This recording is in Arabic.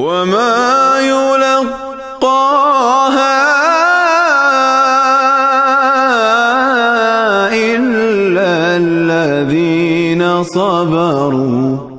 وما يلقاها إلا الذين صبروا.